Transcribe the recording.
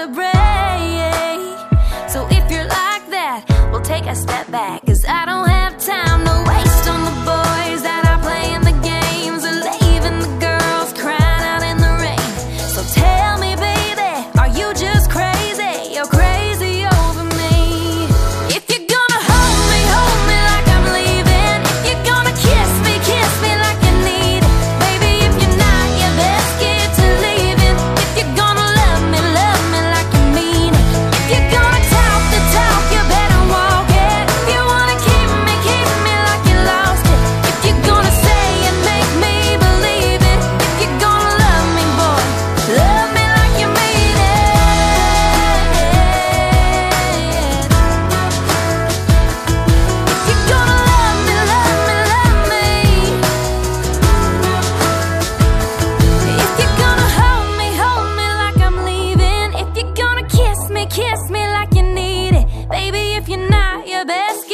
to break. So if you're like that, we'll take a step back Maybe if you're not your best,